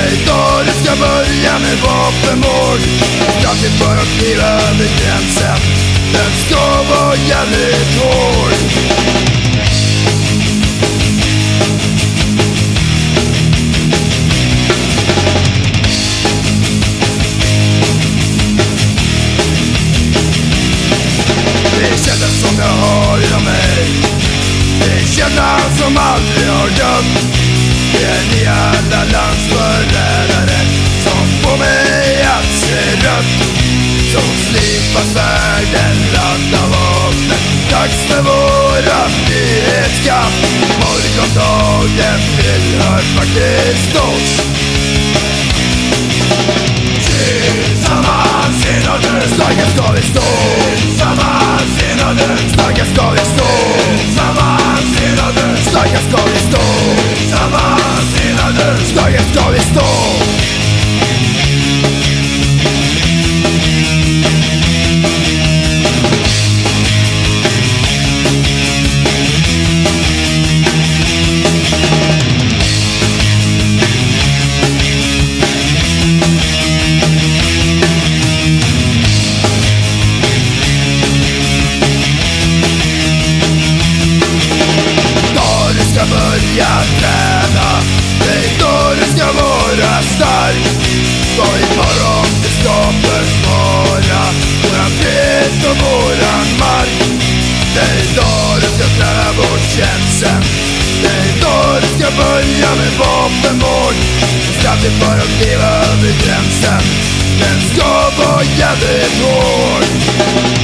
dig Det är idag det ska börja med vapenmord Straffet för att kliva över gränsen. Den ska vara jävligt hård. Som aldrig har dött. Det är ni alla frihetskamp dagen tillhör faktiskt oss. Ska börja med vapenmord Straffet för att kliva över gränsen. Den ska vara jävligt hård